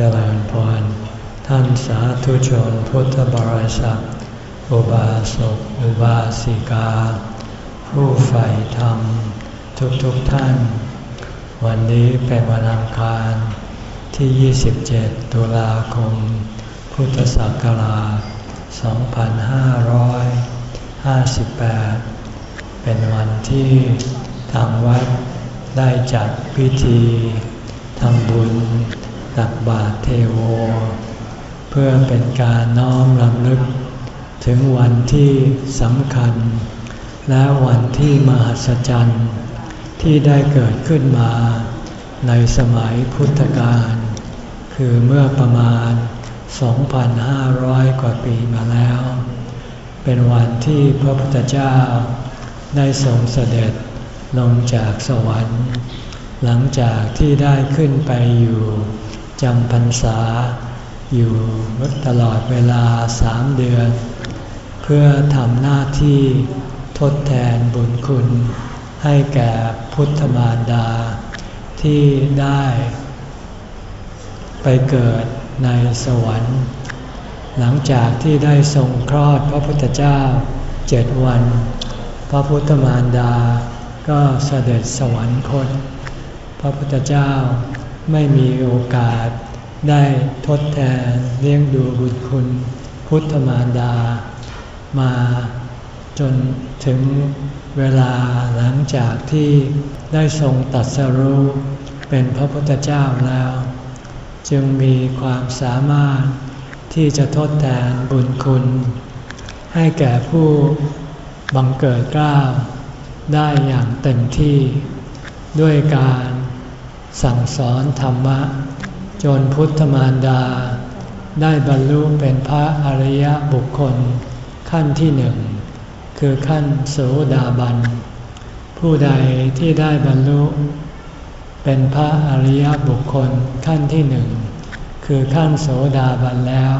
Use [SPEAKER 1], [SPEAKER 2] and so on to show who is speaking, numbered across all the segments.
[SPEAKER 1] เจริญพร ท่านสาธุชนพุทธบริษัท อุบาสก อุบาสิกา ผู้ใฝ่ธรรม ทุกๆทท่าน วันนี้เป็นวันอังคารที่ 27 ตุลาคม พุทธศักราช 2558 เป็นวันที่ทางวัดได้จัดพิธีทำบุญ ตักบาตรเทโว เพื่อเป็นการน้อมรำลึก ถึงวันที่สำคัญ และวันที่มหัศจรรย์ที่ได้เกิดขึ้นมา ในสมัยพุทธกาลคือเมื่อประมาณ 2,500 กว่าปีมาแล้ว เป็นวันที่พระพุทธเจ้า ได้ทรงเสด็จลงจากสวรรค์ หลังจากที่ได้ขึ้นไปอยู่ จำพรรษา อยู่ตลอดเวลาสามเดือน เพื่อทำหน้าที่ทดแทนบุญคุณ ให้แก่พุทธมารดา ที่ได้ ไปเกิดในสวรรค์ หลังจากที่ได้ทรงคลอดพระพุทธเจ้าเจ็ดวัน พระพุทธมารดาก็เสด็จสวรรคต พระพุทธเจ้า ไม่มีโอกาสได้ทดแทนเลี้ยงดูบุญคุณ พุทธมารดา มาจนถึงเวลาหลังจากที่ได้ทรงตัดสรู้เป็นพระพุทธเจ้าแล้ว จึงมีความสามารถที่จะทดแทนบุญคุณ ให้แก่ผู้บังเกิดกล้าวได้อย่างเต็มที่ด้วยการ สั่งสอนธรรมะ จนพุทธมารดา ได้บรรลุเป็นพระอริยบุคคล ขั้นที่หนึ่ง คือขั้นโสดาบัน ผู้ใดที่ได้บรรลุ เป็นพระอริยบุคคลขั้นที่หนึ่ง คือขั้นโสดาบันแล้ว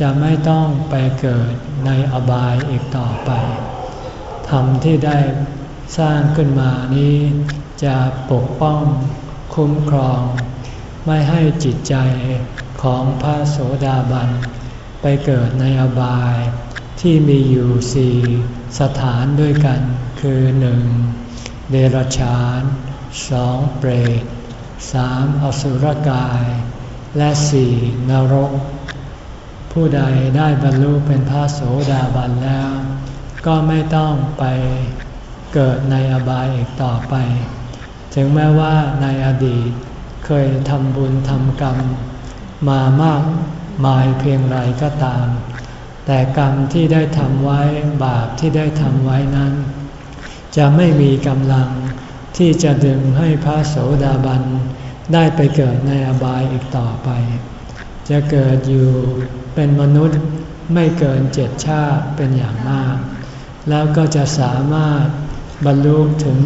[SPEAKER 1] จะไม่ต้องไปเกิดในอบายอีกต่อไปธรรมที่ได้สร้างขึ้นมานี้ จะปกป้องคุ้มครอง ไม่ให้จิตใจของพระโสดาบัน ไปเกิดในอบาย ที่มีอยู่สี่สถานด้วยกัน คือหนึ่งเดรัจฉานสองเปรตสามอสุรกาย และสี่นรก ผู้ใดได้บรรลุเป็นพระโสดาบันแล้ว ก็ไม่ต้องไปเกิดในอบายอีกต่อไป ถึงแม้ว่าในอดีตเคยทำบุญทำกรรม มามากมายเพียงไรก็ตาม แต่กรรมที่ได้ทำไว้บาปที่ได้ทำไว้นั้น จะไม่มีกำลังที่จะดึงให้พระโสดาบันได้ไปเกิดในอบายอีกต่อไป จะเกิดอยู่เป็นมนุษย์ไม่เกินเจ็ดชาติเป็นอย่างมาก แล้วก็จะสามารถบรรลุถึง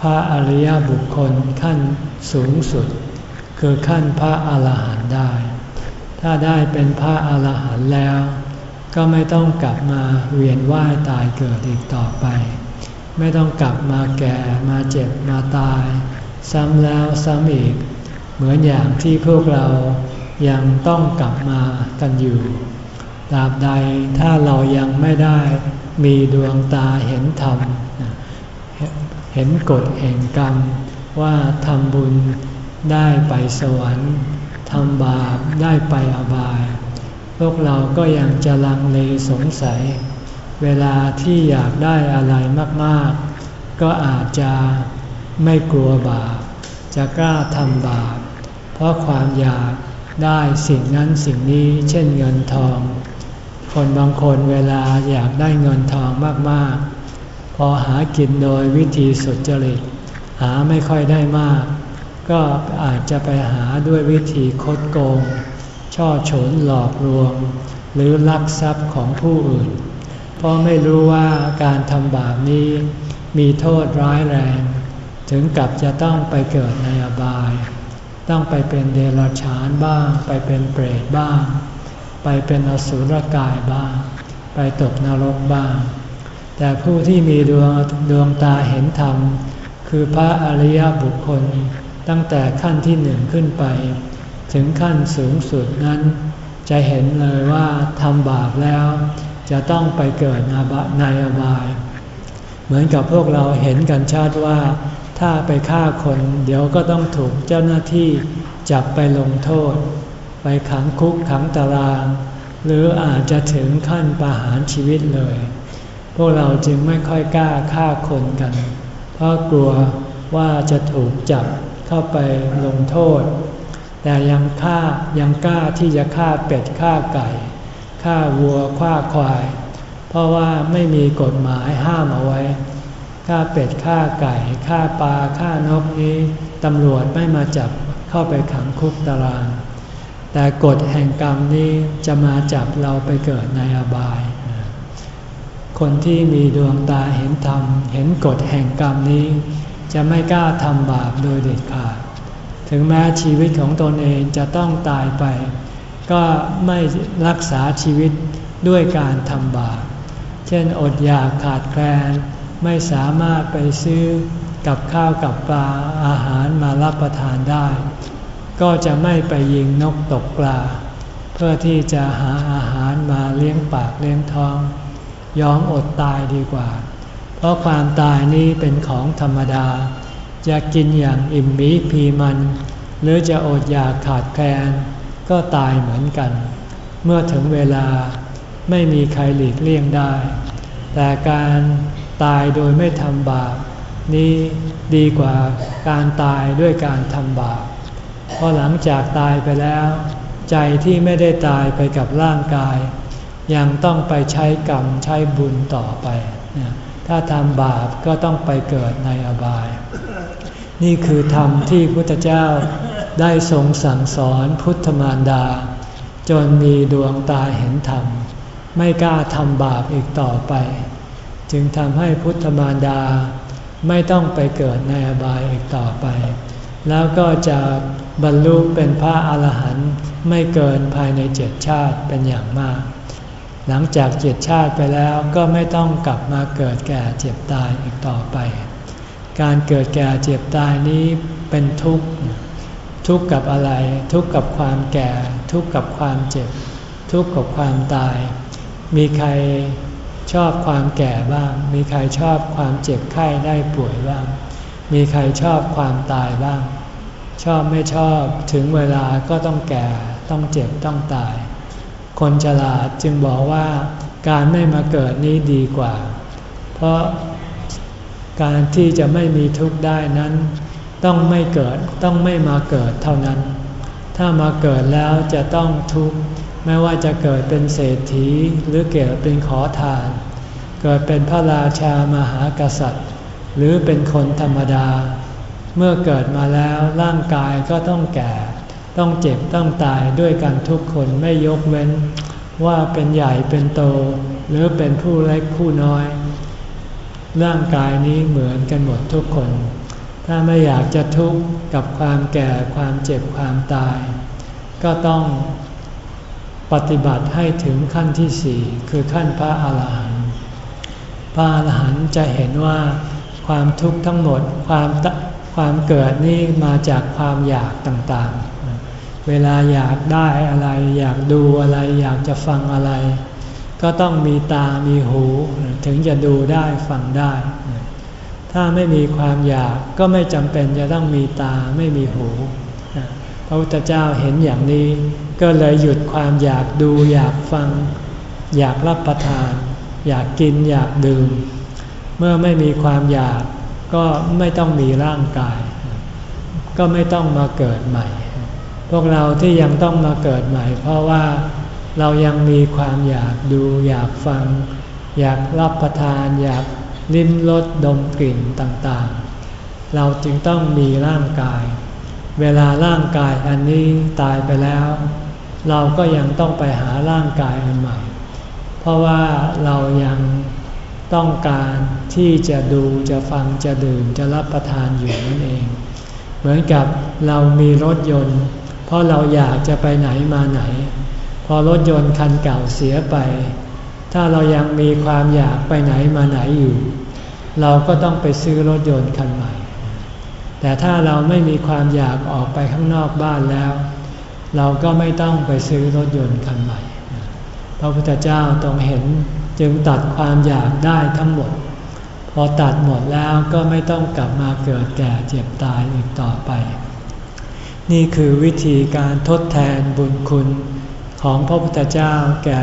[SPEAKER 1] พระอริยบุคคลขั้นสูงสุด คือขั้นพระอาหารหันต์ได้ ถ้าได้เป็นพระอาหารหันต์แล้ว ก็ไม่ต้องกลับมาเวียนว่ายตายเกิดอีกต่อไป ไม่ต้องกลับมาแก่มาเจ็บมาตาย ซ้ำแล้วซ้ำอีก เหมือนอย่างที่พวกเรายังต้องกลับมากันอยู่ตราบใดถ้าเรายังไม่ได้มีดวงตาเห็นธรรมเห็นกฎแห่งกรรม ว่าทำบุญได้ไปสวรรค์ทำบาปได้ไปอบาย พวกเราก็ยังจะลังเลสงสัย เวลาที่อยากได้อะไรมากๆ ก็อาจจะไม่กลัวบาป จะกล้าทำบาป เพราะความอยากได้สิ่งนั้นสิ่งนี้เช่นเงินทอง คนบางคนเวลาอยากได้เงินทองมากๆ พอหากินโดยวิธีสุจริต หาไม่ค่อยได้มาก ก็อาจจะไปหาด้วยวิธีคดโกง ช่อฉนหลอกลวง หรือลักทรัพย์ของผู้อื่น เพราะไม่รู้ว่าการทำบาปนี้มีโทษร้ายแรง ถึงกับจะต้องไปเกิดในอบาย ต้องไปเป็นเดรัจฉานบ้าง ไปเป็นเปรตบ้าง ไปเป็นอสุรกายบ้าง ไปตกนรกบ้าง แต่ผู้ที่มีดวงดวงตาเห็นธรรม คือพระอริยบุคคล ตั้งแต่ขั้นที่หนึ่งขึ้นไป ถึงขั้นสูงสุดนั้น จะเห็นเลยว่าทำบาปแล้ว จะต้องไปเกิดในอบาย เหมือนกับพวกเราเห็นกันชัดว่า ถ้าไปฆ่าคนเดี๋ยวก็ต้องถูกเจ้าหน้าที่จับไปลงโทษ ไปขังคุกขังตาราง หรืออาจจะถึงขั้นประหารชีวิตเลย พวกเราจึงไม่ค่อยกล้าฆ่าคนกัน เพราะกลัวว่าจะถูกจับเข้าไปลงโทษ แต่ยังฆ่ายังกล้าที่จะฆ่าเป็ดฆ่าไก่ฆ่าวัวฆ่าควาย เพราะว่าไม่มีกฎหมายห้ามเอาไว้ฆ่าเป็ดฆ่าไก่ฆ่าปลาฆ่านกนี้ตำรวจไม่มาจับเข้าไปขังคุกตาราง แต่กฎแห่งกรรมนี้จะมาจับเราไปเกิดในอบาย คนที่มีดวงตาเห็นธรรม เห็นกฎแห่งกรรมนี้ จะไม่กล้าทำบาปโดยเด็ดขาด ถึงแม้ชีวิตของตนเองจะต้องตายไป ก็ไม่รักษาชีวิตด้วยการทำบาป เช่นอดอยากขาดแคลน ไม่สามารถไปซื้อกับข้าวกับปลาอาหารมารับประทานได้ ก็จะไม่ไปยิงนกตกปลา เพื่อที่จะหาอาหารมาเลี้ยงปากเลี้ยงท้อง ยอมอดตายดีกว่า เพราะความตายนี้เป็นของธรรมดา จะกินอย่างอิ่มมีพีมัน หรือจะอดอยากขาดแคลนก็ตายเหมือนกัน เมื่อถึงเวลาไม่มีใครหลีกเลี่ยงได้ แต่การตายโดยไม่ทำบาปนี้ดีกว่าการตายด้วยการทำบาปเพราะหลังจากตายไปแล้ว ใจที่ไม่ได้ตายไปกับร่างกาย ยังต้องไปใช้กรรมใช้บุญต่อไป ถ้าทำบาปก็ต้องไปเกิดในอบาย นี่คือธรรมที่พุทธเจ้าได้ทรงสั่งสอนพุทธมารดา จนมีดวงตาเห็นธรรม ไม่กล้าทำบาปอีกต่อไป จึงทำให้พุทธมารดาไม่ต้องไปเกิดในอบายอีกต่อไป แล้วก็จะบรรลุเป็นพระอาหารหันต์ไม่เกินภายในเจ็ดชาติเป็นอย่างมาก หลังจากเจ็ดชาติไปแล้วก็ไม่ต้องกลับมาเกิดแก่เจ็บตายอีกต่อไป การเกิดแก่เจ็บตายนี้เป็นทุกข์ ทุกข์กับอะไร ทุกข์กับความแก่ ทุกข์กับความเจ็บ ทุกข์กับความตาย มีใครชอบความแก่บ้าง มีใครชอบความเจ็บไข้ได้ป่วยบ้าง มีใครชอบความตายบ้าง ชอบไม่ชอบถึงเวลาก็ต้องแก่ ต้องเจ็บต้องตาย คนฉลาดจึงบอกว่าการไม่มาเกิดนี้ดีกว่า เพราะการที่จะไม่มีทุกข์ได้นั้น ต้องไม่เกิดต้องไม่มาเกิดเท่านั้น ถ้ามาเกิดแล้วจะต้องทุกข์ไม่ว่าจะเกิดเป็นเศรษฐีหรือเกิดเป็นขอทาน เกิดเป็นพระราชามหากษัตริย์ หรือเป็นคนธรรมดา เมื่อเกิดมาแล้วร่างกายก็ต้องแก่ ต้องเจ็บต้องตายด้วยกันทุกคนไม่ยกเว้น ว่าเป็นใหญ่เป็นโต หรือเป็นผู้เล็กผู้น้อย ร่างกายนี้เหมือนกันหมดทุกคน ถ้าไม่อยากจะทุกข์กับความแก่ความเจ็บความตาย ก็ต้องปฏิบัติให้ถึงขั้นที่สี่คือขั้นพระอาหารหันต์พระอาหารหันต์จะเห็นว่าความทุกข์ทั้งหมดความความเกิดนี่มาจากความอยากต่างๆ เวลาอยากได้อะไร อยากดูอะไร อยากจะฟังอะไร ก็ต้องมีตามีหู ถึงจะดูได้ฟังได้ ถ้าไม่มีความอยากก็ไม่จำเป็นจะต้องมีตาไม่มีหูพระพุทธเจ้าเห็นอย่างนี้ ก็เลยหยุดความอยากดูอยากฟัง อยากรับประทาน อยากกินอยากดื่ม เมื่อไม่มีความอยากก็ไม่ต้องมีร่างกาย ก็ไม่ต้องมาเกิดใหม่ พวกเราที่ยังต้องมาเกิดใหม่ เพราะว่าเรายังมีความอยากดูอยากฟัง อยากรับประทาน อยากลิ้มรสดมกลิ่นต่างๆ เราจึงต้องมีร่างกาย เวลาร่างกายอันนี้ตายไปแล้ว เราก็ยังต้องไปหาร่างกายอันใหม่ เพราะว่าเรายังต้องการที่จะดูจะฟังจะดื่มจะรับประทานอยู่นั่นเอง เหมือนกับเรามีรถยนต์ เพราะเราอยากจะไปไหนมาไหน พอรถยนต์คันเก่าเสียไป ถ้าเรายังมีความอยากไปไหนมาไหนอยู่ เราก็ต้องไปซื้อรถยนต์คันใหม่ แต่ถ้าเราไม่มีความอยากออกไปข้างนอกบ้านแล้ว เราก็ไม่ต้องไปซื้อรถยนต์คันใหม่ พระพุทธเจ้าตรงเห็นจึงตัดความอยากได้ทั้งหมด พอตัดหมดแล้วก็ไม่ต้องกลับมาเกิดแก่เจ็บตายอีกต่อไป นี่คือวิธีการทดแทนบุญคุณของพระพุทธเจ้าแก่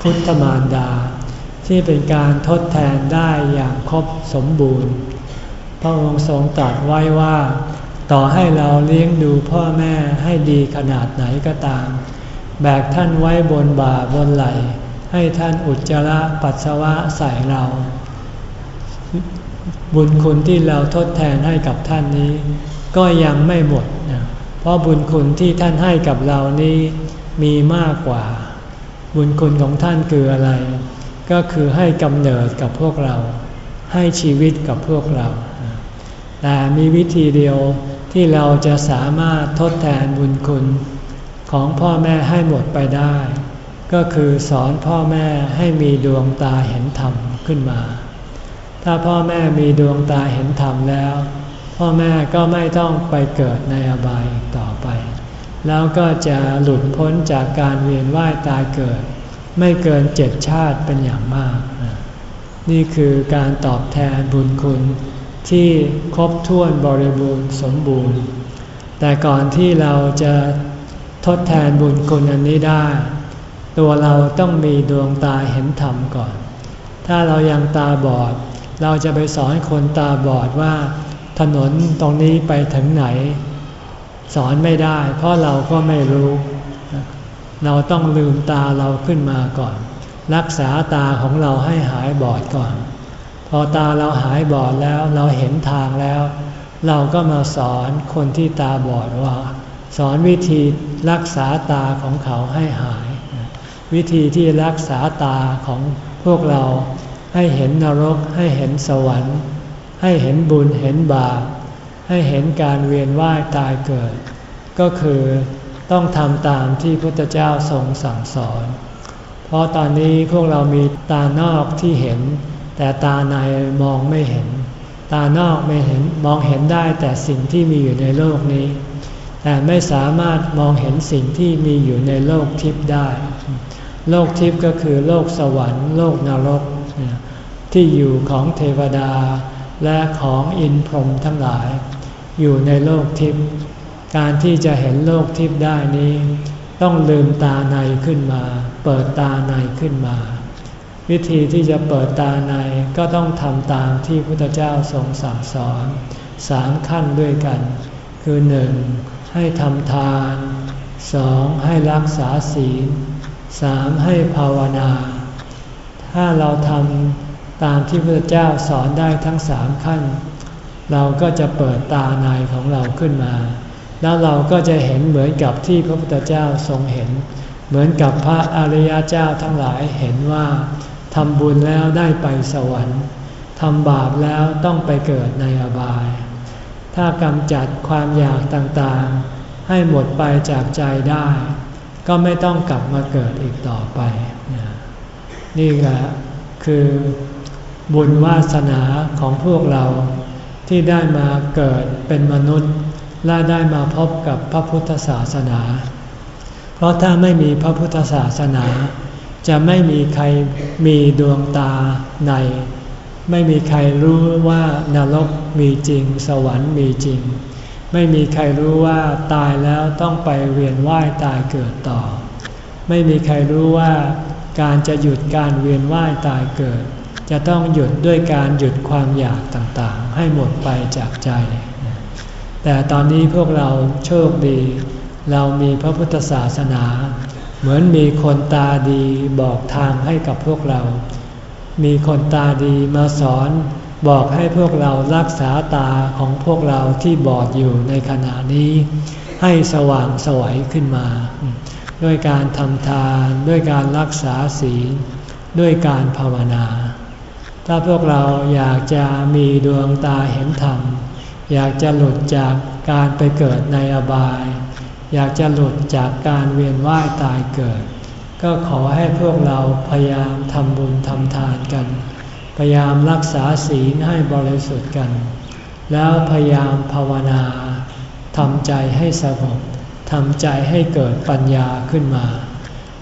[SPEAKER 1] พุทธมารดา ที่เป็นการทดแทนได้อย่างครบสมบูรณ์ พระองค์ทรงตรัสไว้ว่า ต่อให้เราเลี้ยงดูพ่อแม่ให้ดีขนาดไหนก็ตาม แบกท่านไว้บนบ่าบนไหล ให้ท่านอุจจาระปัสสาวะใส่เรา บุญคุณที่เราทดแทนให้กับท่านนี้ ก็ยังไม่หมด เพราะบุญคุณที่ท่านให้กับเรานี้มีมากกว่า บุญคุณของท่านคืออะไร ก็คือให้กำเนิดกับพวกเรา ให้ชีวิตกับพวกเรา แต่มีวิธีเดียวที่เราจะสามารถทดแทนบุญคุณของพ่อแม่ให้หมดไปได้ ก็คือสอนพ่อแม่ให้มีดวงตาเห็นธรรมขึ้นมา ถ้าพ่อแม่มีดวงตาเห็นธรรมแล้ว พ่อแม่ก็ไม่ต้องไปเกิดในอบายต่อไป แล้วก็จะหลุดพ้นจากการเวียนว่ายตายเกิด ไม่เกินเจ็ดชาติเป็นอย่างมาก นี่คือการตอบแทนบุญคุณที่ครบถ้วนบริบูรณ์สมบูรณ์ แต่ก่อนที่เราจะทดแทนบุญคุณอันนี้ได้ ตัวเราต้องมีดวงตาเห็นธรรมก่อน ถ้าเรายังตาบอด เราจะไปสอนคนตาบอดว่า ถนนตรงนี้ไปถึงไหน สอนไม่ได้ เพราะเราก็ไม่รู้ เราต้องลืมตาเราขึ้นมาก่อน รักษาตาของเราให้หายบอดก่อน พอตาเราหายบอดแล้วเราเห็นทางแล้ว เราก็มาสอนคนที่ตาบอดว่า สอนวิธีรักษาตาของเขาให้หาย วิธีที่รักษาตาของพวกเราให้เห็นนรกให้เห็นสวรรค์ ให้เห็นบุญเห็นบาปให้เห็นการเวียนว่ายตายเกิด ก็คือต้องทำตามที่พุทธเจ้าทรงสั่งสอน เพราะตอนนี้พวกเรามีตานอกที่เห็น แต่ตาในมองไม่เห็น ตานอกไม่เห็นมองเห็นได้แต่สิ่งที่มีอยู่ในโลกนี้ แต่ไม่สามารถมองเห็นสิ่งที่มีอยู่ในโลกทิพย์ได้ โลกทิพย์ก็คือโลกสวรรค์ โลกนรกที่อยู่ของเทวดา และของอินพรหมทั้งหลาย อยู่ในโลกทิพย์การที่จะเห็นโลกทิพย์ได้นี้ ต้องลืมตาในขึ้นมา เปิดตาในขึ้นมา วิธีที่จะเปิดตาในก็ต้องทำตามที่พุทธเจ้าทรงสั่งสอนสามขั้นด้วยกัน คือหนึ่งให้ทำทานสองให้รักษาศีลสามให้ภาวนา ถ้าเราทำ ตามที่พระเจ้าสอนได้ทั้งสามขั้น เราก็จะเปิดตาในของเราขึ้นมา แล้วเราก็จะเห็นเหมือนกับที่พระพุทธเจ้าทรงเห็น เหมือนกับพระอริยเจ้าทั้งหลายเห็นว่าทำบุญแล้วได้ไปสวรรค์ทำบาปแล้วต้องไปเกิดในอบาย ถ้ากำจัดความอยากต่างๆ ให้หมดไปจากใจได้ ก็ไม่ต้องกลับมาเกิดอีกต่อไป นี่แหละคือ บุญวาสนาของพวกเรา ที่ได้มาเกิดเป็นมนุษย์ และได้มาพบกับพระพุทธศาสนา เพราะถ้าไม่มีพระพุทธศาสนา จะไม่มีใครมีดวงตาใน ไม่มีใครรู้ว่านรกมีจริง สวรรค์มีจริง ไม่มีใครรู้ว่าตายแล้วต้องไปเวียนว่ายตายเกิดต่อ ไม่มีใครรู้ว่าการจะหยุดการเวียนว่ายตายเกิด จะต้องหยุดด้วยการหยุดความอยากต่างๆ ให้หมดไปจากใจ แต่ตอนนี้พวกเราโชคดี เรามีพระพุทธศาสนา เหมือนมีคนตาดีบอกทางให้กับพวกเรา มีคนตาดีมาสอนบอกให้พวกเรารักษาตาของพวกเราที่บอดอยู่ในขณะนี้ ให้สว่างสวัยขึ้นมา ด้วยการทำทาน ด้วยการรักษาศีล ด้วยการภาวนา ถ้าพวกเราอยากจะมีดวงตาเห็นธรรม อยากจะหลุดจากการไปเกิดในอบาย อยากจะหลุดจากการเวียนว่ายตายเกิด ก็ขอให้พวกเราพยายามทำบุญทำทานกัน พยายามรักษาศีลให้บริสุทธิ์กัน แล้วพยายามภาวนาทำใจให้สงบทำใจให้เกิดปัญญาขึ้นมา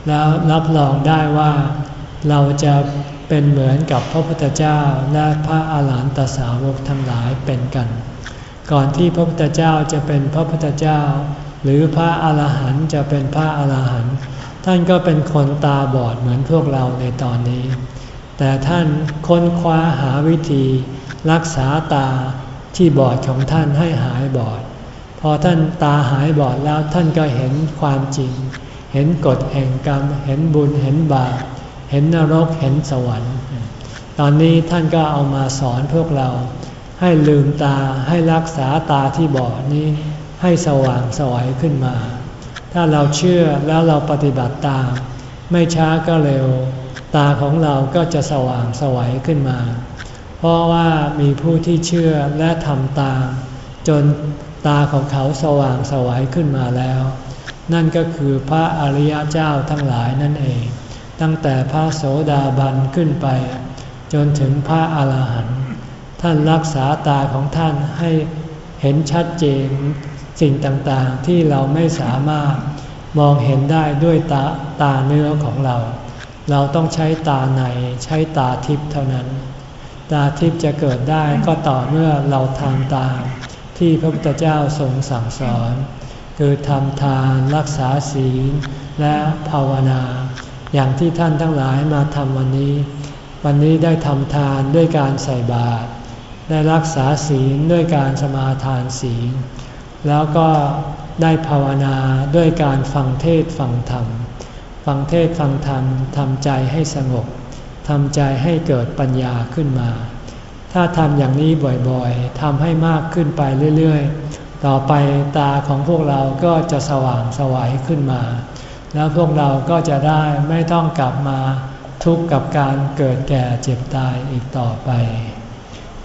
[SPEAKER 1] แล้วรับรองได้ว่าเราจะ เป็นเหมือนกับพระพุทธเจ้าและพระอาหารหันตสาวกทั้งหลายเป็นกัน ก่อนที่พระพุทธเจ้าจะเป็นพระพุทธเจ้า หรือพระอาหารหันต์จะเป็นพระอาหารหันต์ท่านก็เป็นคนตาบอดเหมือนพวกเราในตอนนี้ แต่ท่านค้นคว้าหาวิธี รักษาตาที่บอดของท่านให้หายบอด พอท่านตาหายบอดแล้วท่านก็เห็นความจริง เห็นกฎแห่งกรรม เห็นบุญเห็นบาป เห็นนรกเห็นสวรรค์ ตอนนี้ท่านก็เอามาสอนพวกเรา ให้ลืมตาให้รักษาตาที่บอดนี้ให้สว่างสวัยขึ้นมา ถ้าเราเชื่อแล้วเราปฏิบัติตาม ไม่ช้าก็เร็ว ตาของเราก็จะสว่างสวัยขึ้นมา เพราะว่ามีผู้ที่เชื่อและทำตาม จนตาของเขาสว่างสวัยขึ้นมาแล้ว นั่นก็คือพระอริยเจ้าทั้งหลายนั่นเอง ตั้งแต่พระโสดาบันขึ้นไป จนถึงพระอาหารหันต์ท่านรักษาตาของท่านให้เห็นชัดเจนสิ่งต่างๆที่เราไม่สามารถมองเห็นได้ด้วยตาตาเนื้อของเรา เราต้องใช้ตาในใช้ตาทิพย์เท่านั้น ตาทิพย์จะเกิดได้ก็ต่อเมื่อเราทำตาม ที่พระพุทธเจ้าทรงสั่งสอน คือทำทานรักษาศีลและภาวนา อย่างที่ท่านทั้งหลายมาทำวันนี้ วันนี้ได้ทำทานด้วยการใส่บาตรได้รักษาศีลด้วยการสมาทานศีล แล้วก็ได้ภาวนาด้วยการฟังเทศฟังธรรม ฟังเทศฟังธรรมทำใจให้สงบทำใจให้เกิดปัญญาขึ้นมา ถ้าทำอย่างนี้บ่อยๆทำให้มากขึ้นไปเรื่อยๆ ต่อไปตาของพวกเราก็จะสว่างสวัยขึ้นมา แล้วพวกเราก็จะได้ไม่ต้องกลับมาทุกข์กับการเกิดแก่เจ็บตายอีกต่อไป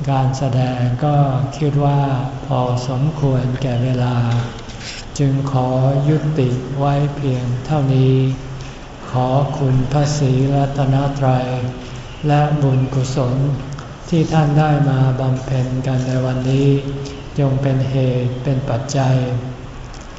[SPEAKER 1] การแสดงก็คิดว่าพอสมควรแก่เวลา จึงขอยุติไว้เพียงเท่านี้ ขอคุณพระศรีรัตนตรัย และบุญกุศลที่ท่านได้มาบำเพ็ญกันในวันนี้ จงเป็นเหตุเป็นปัจจัย